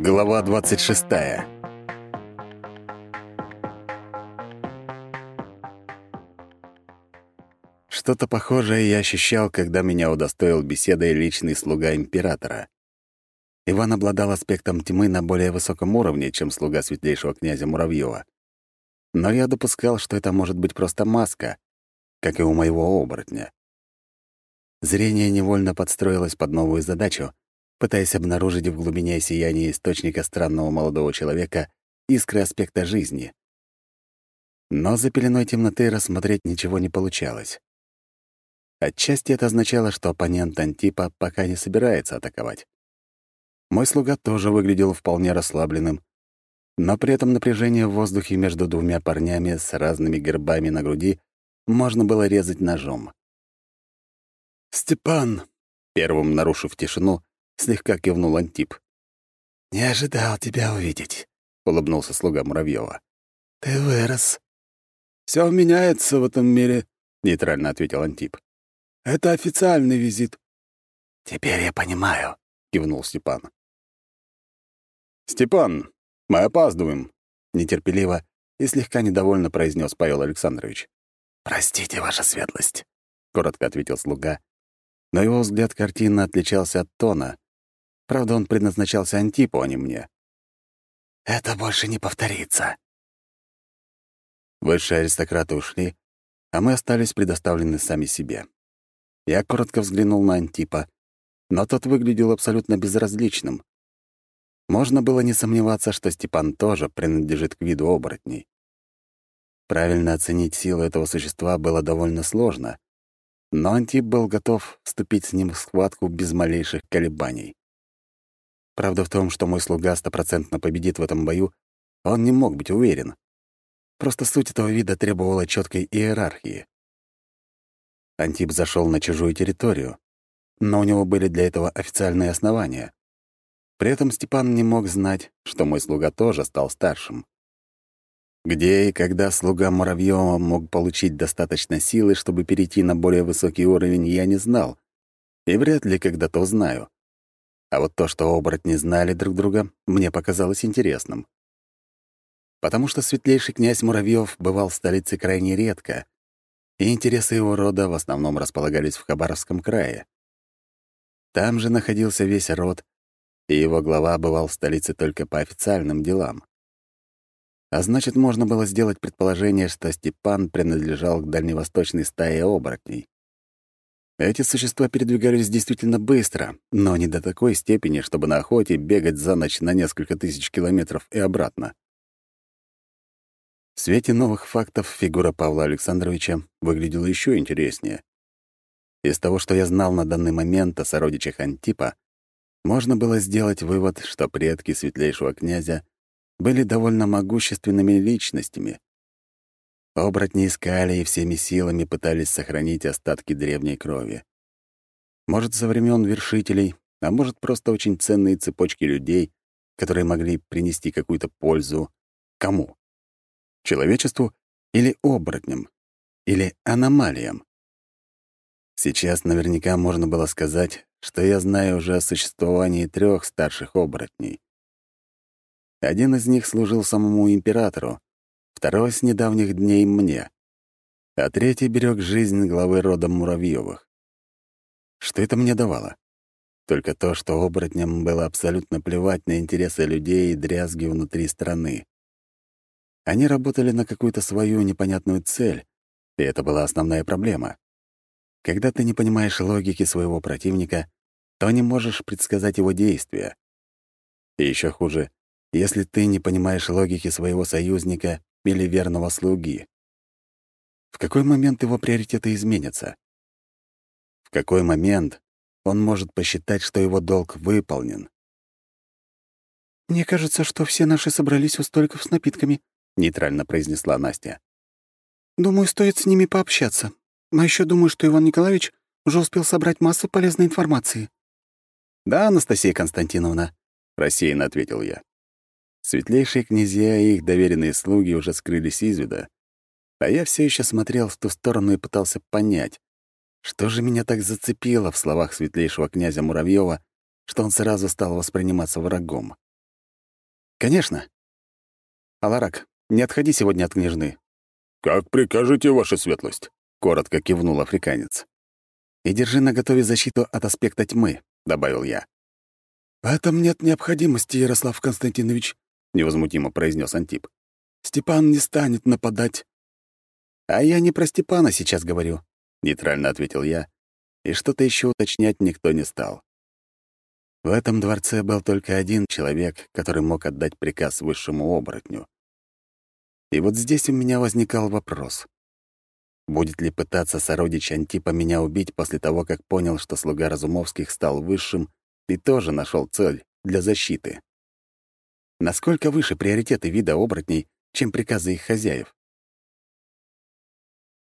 Глава 26. Что-то похожее я ощущал, когда меня удостоил беседой личный слуга императора. Иван обладал аспектом тьмы на более высоком уровне, чем слуга светлейшего князя Муравьева. Но я допускал, что это может быть просто маска, как и у моего оборотня. Зрение невольно подстроилось под новую задачу, пытаясь обнаружить в глубине сияния источника странного молодого человека искры аспекта жизни. Но за пеленой темноты рассмотреть ничего не получалось. Отчасти это означало, что оппонент Антипа пока не собирается атаковать. Мой слуга тоже выглядел вполне расслабленным, но при этом напряжение в воздухе между двумя парнями с разными гербами на груди можно было резать ножом. «Степан!» — первым нарушив тишину, слегка кивнул Антип. «Не ожидал тебя увидеть», — улыбнулся слуга Муравьева. «Ты вырос». Все меняется в этом мире», — нейтрально ответил Антип. «Это официальный визит». «Теперь я понимаю», — кивнул Степан. «Степан, мы опаздываем», — нетерпеливо и слегка недовольно произнес Павел Александрович. «Простите, ваша светлость», — коротко ответил слуга, но его взгляд картинно отличался от тона, Правда, он предназначался Антипу, а не мне. «Это больше не повторится». Высшие аристократы ушли, а мы остались предоставлены сами себе. Я коротко взглянул на Антипа, но тот выглядел абсолютно безразличным. Можно было не сомневаться, что Степан тоже принадлежит к виду оборотней. Правильно оценить силу этого существа было довольно сложно, но Антип был готов вступить с ним в схватку без малейших колебаний. Правда в том, что мой слуга стопроцентно победит в этом бою, он не мог быть уверен. Просто суть этого вида требовала четкой иерархии. Антип зашел на чужую территорию, но у него были для этого официальные основания. При этом Степан не мог знать, что мой слуга тоже стал старшим. Где и когда слуга Муравьева мог получить достаточно силы, чтобы перейти на более высокий уровень, я не знал, и вряд ли когда-то узнаю. А вот то, что оборотни знали друг друга, мне показалось интересным. Потому что светлейший князь Муравьев бывал в столице крайне редко, и интересы его рода в основном располагались в Хабаровском крае. Там же находился весь род, и его глава бывал в столице только по официальным делам. А значит, можно было сделать предположение, что Степан принадлежал к дальневосточной стае оборотней. Эти существа передвигались действительно быстро, но не до такой степени, чтобы на охоте бегать за ночь на несколько тысяч километров и обратно. В свете новых фактов фигура Павла Александровича выглядела еще интереснее. Из того, что я знал на данный момент о сородичах Антипа, можно было сделать вывод, что предки светлейшего князя были довольно могущественными личностями, Оборотни искали и всеми силами пытались сохранить остатки древней крови. Может, со времен вершителей, а может, просто очень ценные цепочки людей, которые могли принести какую-то пользу кому? Человечеству или оборотням? Или аномалиям? Сейчас наверняка можно было сказать, что я знаю уже о существовании трех старших оборотней. Один из них служил самому императору, второй с недавних дней мне, а третий берег жизнь главы рода Муравьевых. Что это мне давало? Только то, что оборотням было абсолютно плевать на интересы людей и дрязги внутри страны. Они работали на какую-то свою непонятную цель, и это была основная проблема. Когда ты не понимаешь логики своего противника, то не можешь предсказать его действия. И еще хуже, если ты не понимаешь логики своего союзника или верного слуги. В какой момент его приоритеты изменятся? В какой момент он может посчитать, что его долг выполнен? «Мне кажется, что все наши собрались у столиков с напитками», — нейтрально произнесла Настя. «Думаю, стоит с ними пообщаться. А еще думаю, что Иван Николаевич уже успел собрать массу полезной информации». «Да, Анастасия Константиновна», — рассеянно ответил я. Светлейшие князья и их доверенные слуги уже скрылись из вида, а я все еще смотрел в ту сторону и пытался понять, что же меня так зацепило в словах светлейшего князя Муравьева, что он сразу стал восприниматься врагом. «Конечно. Аларак, не отходи сегодня от княжны». «Как прикажете, ваша светлость», — коротко кивнул африканец. «И держи наготове защиту от аспекта тьмы», — добавил я. «В этом нет необходимости, Ярослав Константинович», — невозмутимо произнес Антип. «Степан не станет нападать». «А я не про Степана сейчас говорю», — нейтрально ответил я, и что-то еще уточнять никто не стал. В этом дворце был только один человек, который мог отдать приказ высшему оборотню. И вот здесь у меня возникал вопрос. Будет ли пытаться сородич Антипа меня убить после того, как понял, что слуга Разумовских стал высшим и тоже нашел цель для защиты? Насколько выше приоритеты вида оборотней, чем приказы их хозяев?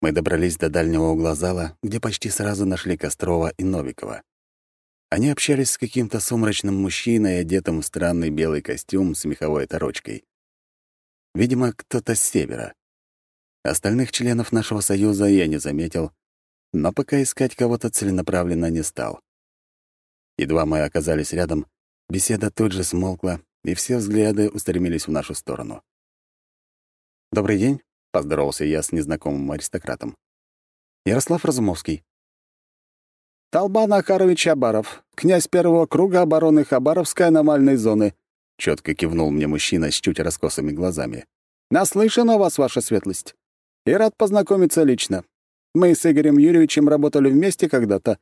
Мы добрались до дальнего угла зала, где почти сразу нашли Кострова и Новикова. Они общались с каким-то сумрачным мужчиной, одетым в странный белый костюм с меховой оторочкой. Видимо, кто-то с севера. Остальных членов нашего союза я не заметил, но пока искать кого-то целенаправленно не стал. Едва мы оказались рядом, беседа тут же смолкла, и все взгляды устремились в нашу сторону. «Добрый день», — поздоровался я с незнакомым аристократом. «Ярослав Разумовский». «Толбан Ахарович Абаров, князь первого круга обороны Хабаровской аномальной зоны», — четко кивнул мне мужчина с чуть раскосыми глазами. «Наслышан о вас, ваша светлость, и рад познакомиться лично. Мы с Игорем Юрьевичем работали вместе когда-то,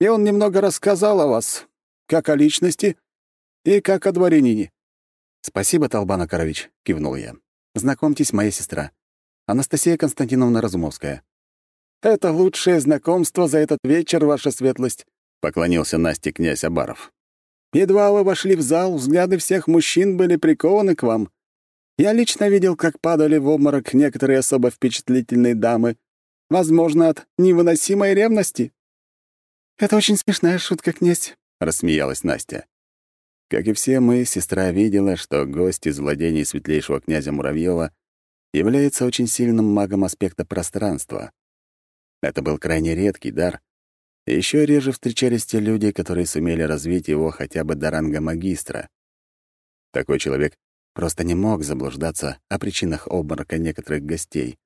и он немного рассказал о вас, как о личности и как о дворянине». «Спасибо, Толбан Акарович», — кивнул я. «Знакомьтесь, моя сестра, Анастасия Константиновна Разумовская». «Это лучшее знакомство за этот вечер, ваша светлость», — поклонился Насте князь Абаров. «Едва вы вошли в зал, взгляды всех мужчин были прикованы к вам. Я лично видел, как падали в обморок некоторые особо впечатлительные дамы, возможно, от невыносимой ревности». «Это очень смешная шутка, князь», — рассмеялась Настя. Как и все мы, сестра видела, что гость из владений светлейшего князя Муравьева является очень сильным магом аспекта пространства. Это был крайне редкий дар. Еще реже встречались те люди, которые сумели развить его хотя бы до ранга магистра. Такой человек просто не мог заблуждаться о причинах обморока некоторых гостей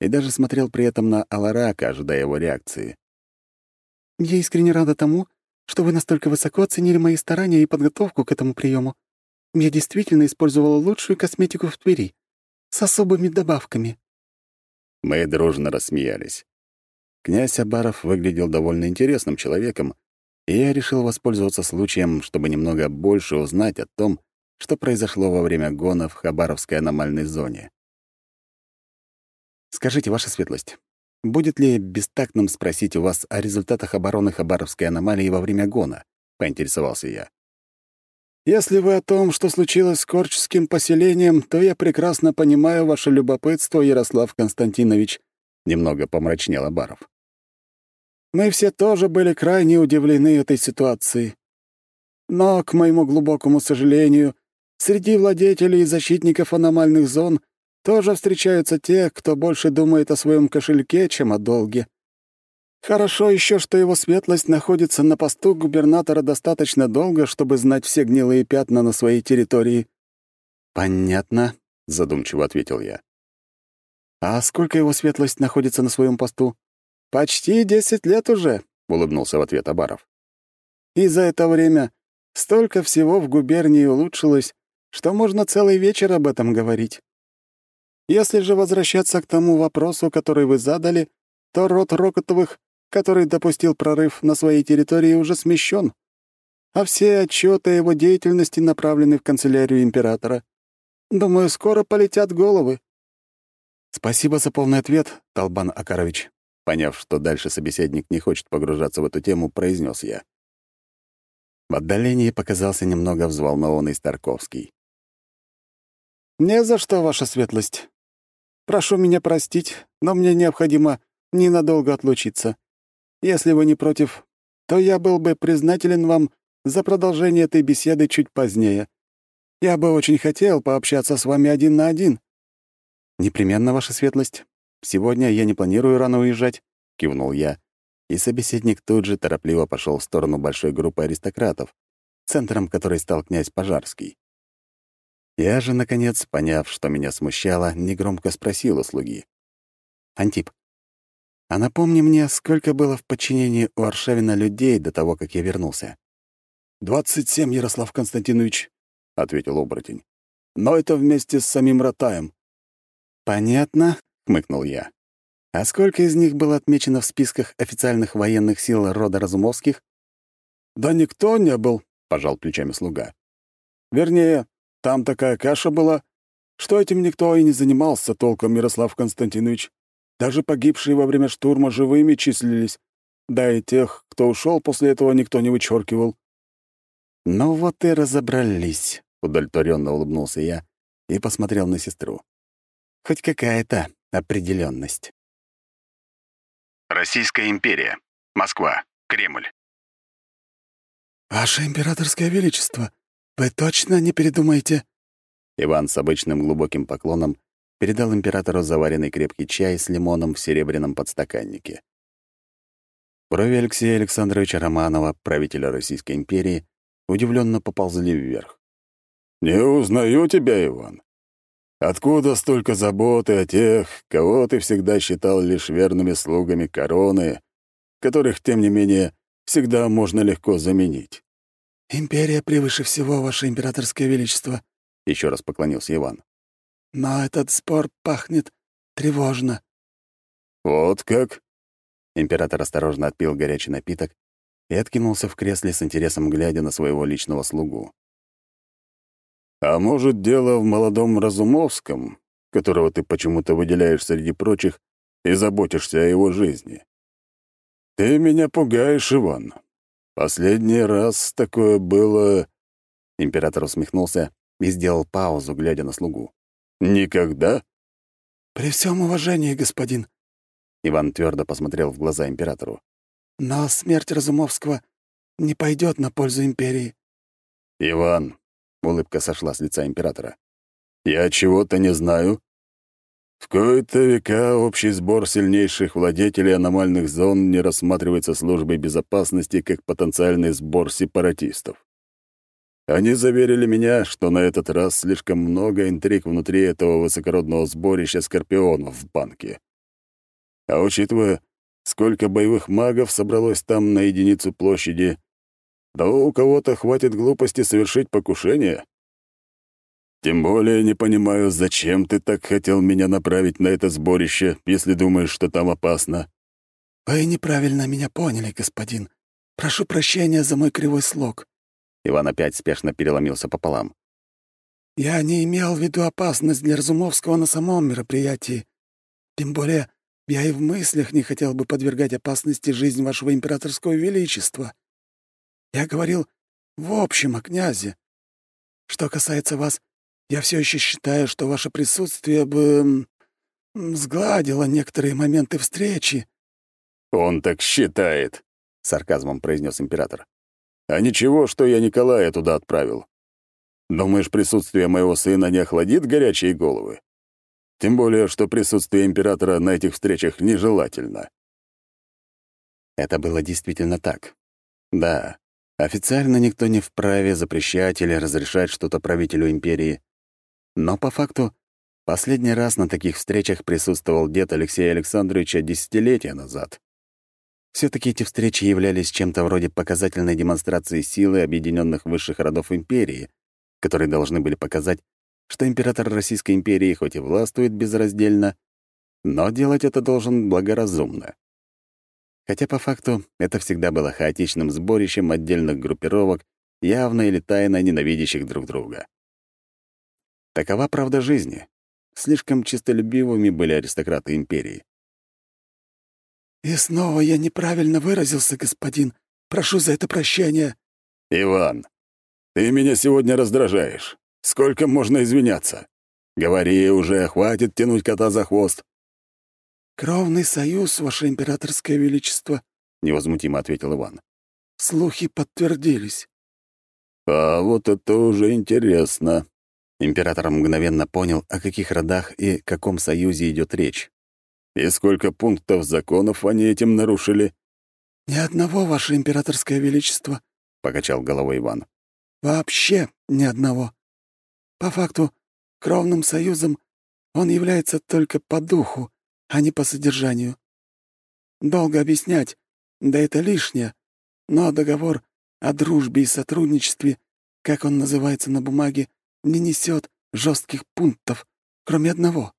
и даже смотрел при этом на Аларака, ожидая его реакции. «Я искренне рада тому, что вы настолько высоко оценили мои старания и подготовку к этому приему. Я действительно использовала лучшую косметику в Твери, с особыми добавками». Мы дружно рассмеялись. Князь Абаров выглядел довольно интересным человеком, и я решил воспользоваться случаем, чтобы немного больше узнать о том, что произошло во время гона в Хабаровской аномальной зоне. «Скажите, Ваша Светлость, будет ли бестактным спросить у вас о результатах обороны Хабаровской аномалии во время гона?» — поинтересовался я. «Если вы о том, что случилось с Корчским поселением, то я прекрасно понимаю ваше любопытство, Ярослав Константинович», — немного помрачнел Абаров. Мы все тоже были крайне удивлены этой ситуацией. Но, к моему глубокому сожалению, среди владетелей и защитников аномальных зон тоже встречаются те, кто больше думает о своем кошельке, чем о долге. Хорошо еще, что его светлость находится на посту губернатора достаточно долго, чтобы знать все гнилые пятна на своей территории. «Понятно», — задумчиво ответил я. «А сколько его светлость находится на своем посту?» «Почти десять лет уже», — улыбнулся в ответ Абаров. «И за это время столько всего в губернии улучшилось, что можно целый вечер об этом говорить. Если же возвращаться к тому вопросу, который вы задали, то род Рокотовых, который допустил прорыв на своей территории, уже смещен, а все отчеты о его деятельности направлены в канцелярию императора. Думаю, скоро полетят головы». «Спасибо за полный ответ, Толбан Акарович», Поняв, что дальше собеседник не хочет погружаться в эту тему, произнес я. В отдалении показался немного взволнованный Старковский. «Не за что, ваша светлость. Прошу меня простить, но мне необходимо ненадолго отлучиться. Если вы не против, то я был бы признателен вам за продолжение этой беседы чуть позднее. Я бы очень хотел пообщаться с вами один на один». «Непременно, ваша светлость. Сегодня я не планирую рано уезжать», — кивнул я, и собеседник тут же торопливо пошел в сторону большой группы аристократов, центром которой стал князь Пожарский. Я же, наконец, поняв, что меня смущало, негромко спросил у слуги. «Антип, а напомни мне, сколько было в подчинении у Аршавина людей до того, как я вернулся?» «Двадцать семь, Ярослав Константинович», — ответил оборотень. «Но это вместе с самим Ротаем». «Понятно», — хмыкнул я. «А сколько из них было отмечено в списках официальных военных сил рода Разумовских?» «Да никто не был», — пожал плечами слуга. «Вернее, там такая каша была, что этим никто и не занимался толком, Мирослав Константинович. Даже погибшие во время штурма живыми числились, да и тех, кто ушел после этого, никто не вычеркивал. «Ну вот и разобрались», — удовлетворенно улыбнулся я и посмотрел на сестру. «Хоть какая-то определенность. Российская империя. Москва. Кремль. «Ваше императорское величество, вы точно не передумаете?» Иван с обычным глубоким поклоном передал императору заваренный крепкий чай с лимоном в серебряном подстаканнике. Брови Алексея Александровича Романова, правителя Российской империи, удивленно поползли вверх. «Не узнаю тебя, Иван. Откуда столько заботы о тех, кого ты всегда считал лишь верными слугами короны, которых, тем не менее, всегда можно легко заменить?» «Империя превыше всего, Ваше Императорское Величество», — еще раз поклонился Иван. «Но этот спор пахнет тревожно». «Вот как?» Император осторожно отпил горячий напиток и откинулся в кресле с интересом, глядя на своего личного слугу. «А может, дело в молодом Разумовском, которого ты почему-то выделяешь среди прочих и заботишься о его жизни? Ты меня пугаешь, Иван. Последний раз такое было...» Император усмехнулся и сделал паузу, глядя на слугу. «Никогда?» «При всем уважении, господин». Иван твердо посмотрел в глаза императору. Но смерть Разумовского не пойдет на пользу империи. «Иван», — улыбка сошла с лица императора, — «я чего-то не знаю. В кои-то века общий сбор сильнейших владетелей аномальных зон не рассматривается службой безопасности как потенциальный сбор сепаратистов. Они заверили меня, что на этот раз слишком много интриг внутри этого высокородного сборища скорпионов в банке. А учитывая, сколько боевых магов собралось там на единицу площади, да у кого-то хватит глупости совершить покушение. Тем более не понимаю, зачем ты так хотел меня направить на это сборище, если думаешь, что там опасно. Вы неправильно меня поняли, господин. Прошу прощения за мой кривой слог. Иван опять спешно переломился пополам. Я не имел в виду опасность для Разумовского на самом мероприятии. Тем более я и в мыслях не хотел бы подвергать опасности жизнь вашего императорского величества. Я говорил в общем о князе. Что касается вас, я все еще считаю, что ваше присутствие бы сгладило некоторые моменты встречи». «Он так считает», — сарказмом произнес император. «А ничего, что я Николая туда отправил. Думаешь, присутствие моего сына не охладит горячие головы? Тем более, что присутствие императора на этих встречах нежелательно. Это было действительно так. Да, официально никто не вправе запрещать или разрешать что-то правителю империи. Но по факту, последний раз на таких встречах присутствовал дед Алексея Александровича десятилетия назад. все таки эти встречи являлись чем-то вроде показательной демонстрации силы объединенных высших родов империи, которые должны были показать, что император Российской империи хоть и властвует безраздельно, но делать это должен благоразумно. Хотя по факту это всегда было хаотичным сборищем отдельных группировок, явно или тайно ненавидящих друг друга. Такова правда жизни. Слишком чистолюбивыми были аристократы империи. «И снова я неправильно выразился, господин. Прошу за это прощения». «Иван, ты меня сегодня раздражаешь. Сколько можно извиняться? Говори уже, хватит тянуть кота за хвост». «Кровный союз, Ваше Императорское Величество», — невозмутимо ответил Иван. «Слухи подтвердились». «А вот это уже интересно». Император мгновенно понял, о каких родах и каком союзе идет речь. «И сколько пунктов законов они этим нарушили?» «Ни одного, Ваше Императорское Величество», — покачал головой Иван. «Вообще ни одного». По факту, кровным союзом он является только по духу, а не по содержанию. Долго объяснять, да это лишнее, но договор о дружбе и сотрудничестве, как он называется на бумаге, не несет жестких пунктов, кроме одного.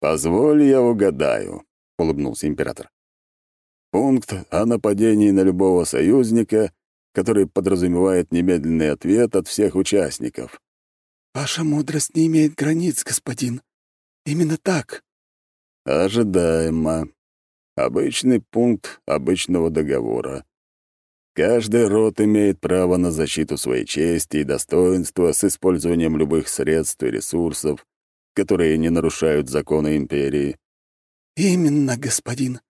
«Позволь, я угадаю», — улыбнулся император. «Пункт о нападении на любого союзника, который подразумевает немедленный ответ от всех участников». «Ваша мудрость не имеет границ, господин. Именно так». «Ожидаемо. Обычный пункт обычного договора. Каждый род имеет право на защиту своей чести и достоинства с использованием любых средств и ресурсов, которые не нарушают законы империи. Именно, господин.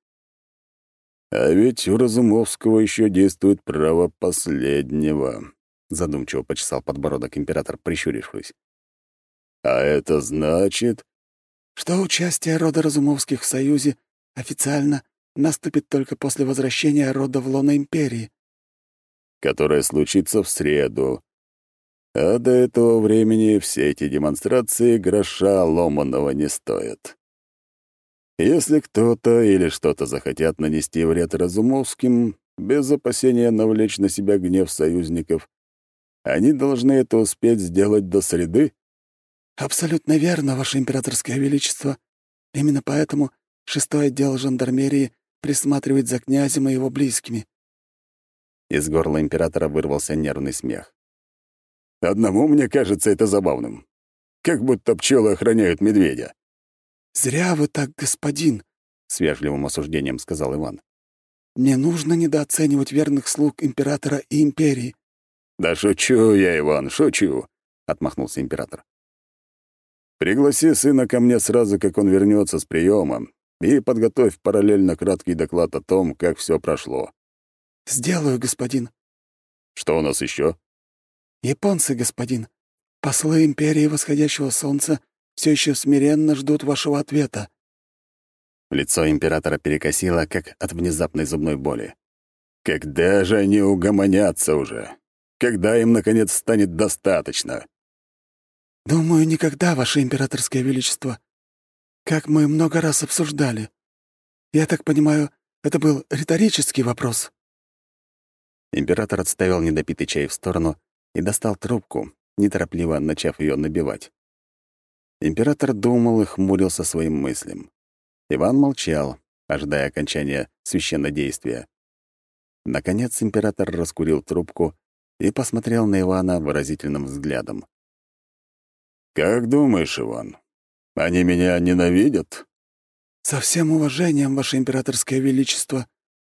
А ведь у Разумовского еще действует право последнего, задумчиво почесал подбородок император, прищурившись. А это значит, что участие рода Разумовских в Союзе официально наступит только после возвращения рода в лоно империи которое случится в среду. А до этого времени все эти демонстрации гроша ломаного не стоят. Если кто-то или что-то захотят нанести вред Разумовским, без опасения навлечь на себя гнев союзников, они должны это успеть сделать до среды? Абсолютно верно, Ваше Императорское Величество. Именно поэтому шестой отдел жандармерии присматривает за князем и его близкими. Из горла императора вырвался нервный смех. «Одному мне кажется это забавным. Как будто пчелы охраняют медведя». «Зря вы так, господин», — с вежливым осуждением сказал Иван. «Не нужно недооценивать верных слуг императора и империи». «Да шучу я, Иван, шучу», — отмахнулся император. «Пригласи сына ко мне сразу, как он вернется с приема, и подготовь параллельно краткий доклад о том, как все прошло. «Сделаю, господин». «Что у нас еще? «Японцы, господин. Послы Империи Восходящего Солнца все еще смиренно ждут вашего ответа». Лицо императора перекосило, как от внезапной зубной боли. «Когда же они угомонятся уже? Когда им, наконец, станет достаточно?» «Думаю, никогда, Ваше Императорское Величество. Как мы много раз обсуждали. Я так понимаю, это был риторический вопрос». Император отставил недопитый чай в сторону и достал трубку, неторопливо начав ее набивать. Император думал и хмурился своим мыслям. Иван молчал, ожидая окончания священнодействия. Наконец император раскурил трубку и посмотрел на Ивана выразительным взглядом. «Как думаешь, Иван, они меня ненавидят?» «Со всем уважением, Ваше Императорское Величество»,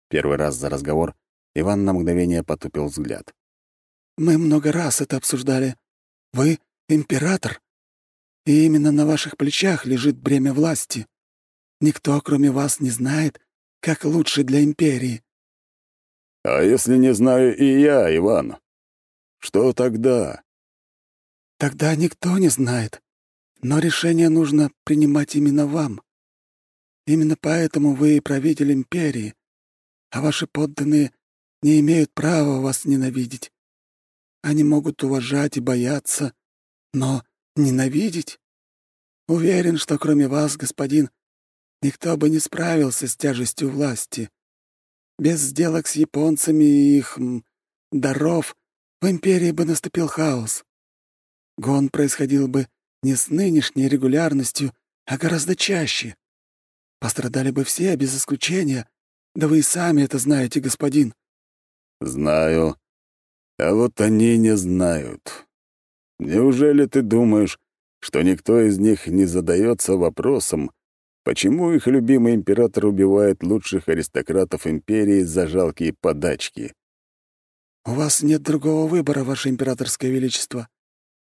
первый раз за разговор Иван на мгновение потупил взгляд. «Мы много раз это обсуждали. Вы — император, и именно на ваших плечах лежит бремя власти. Никто, кроме вас, не знает, как лучше для империи». «А если не знаю и я, Иван? Что тогда?» «Тогда никто не знает. Но решение нужно принимать именно вам. Именно поэтому вы и правитель империи, а ваши подданные не имеют права вас ненавидеть. Они могут уважать и бояться, но ненавидеть? Уверен, что кроме вас, господин, никто бы не справился с тяжестью власти. Без сделок с японцами и их м, даров в империи бы наступил хаос. Гон происходил бы не с нынешней регулярностью, а гораздо чаще. Пострадали бы все, без исключения. Да вы и сами это знаете, господин. «Знаю. А вот они не знают. Неужели ты думаешь, что никто из них не задается вопросом, почему их любимый император убивает лучших аристократов империи за жалкие подачки?» «У вас нет другого выбора, Ваше Императорское Величество.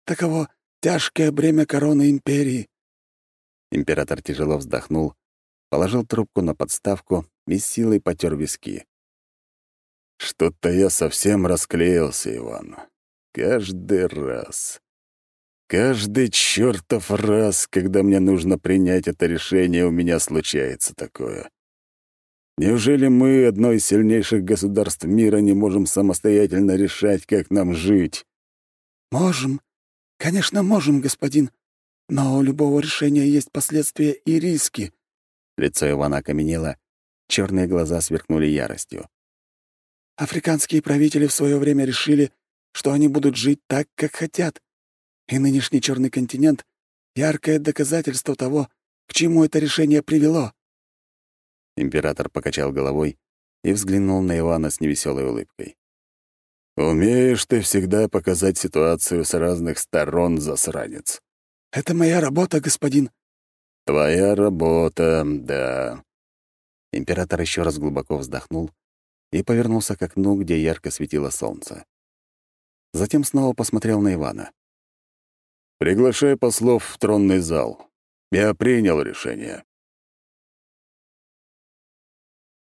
Таково тяжкое бремя короны империи». Император тяжело вздохнул, положил трубку на подставку и силой потер виски. Что-то я совсем расклеился, Иван. Каждый раз. Каждый чертов раз, когда мне нужно принять это решение, у меня случается такое. Неужели мы, одно из сильнейших государств мира, не можем самостоятельно решать, как нам жить? Можем, «Конечно, можем, господин, но у любого решения есть последствия и риски». Лицо Ивана окаменело, черные глаза сверкнули яростью. «Африканские правители в свое время решили, что они будут жить так, как хотят. И нынешний черный континент — яркое доказательство того, к чему это решение привело». Император покачал головой и взглянул на Ивана с невеселой улыбкой. «Умеешь ты всегда показать ситуацию с разных сторон, засранец». «Это моя работа, господин». «Твоя работа, да». Император еще раз глубоко вздохнул и повернулся к окну, где ярко светило солнце. Затем снова посмотрел на Ивана. «Приглашай послов в тронный зал. Я принял решение».